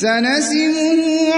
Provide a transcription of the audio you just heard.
سنسمه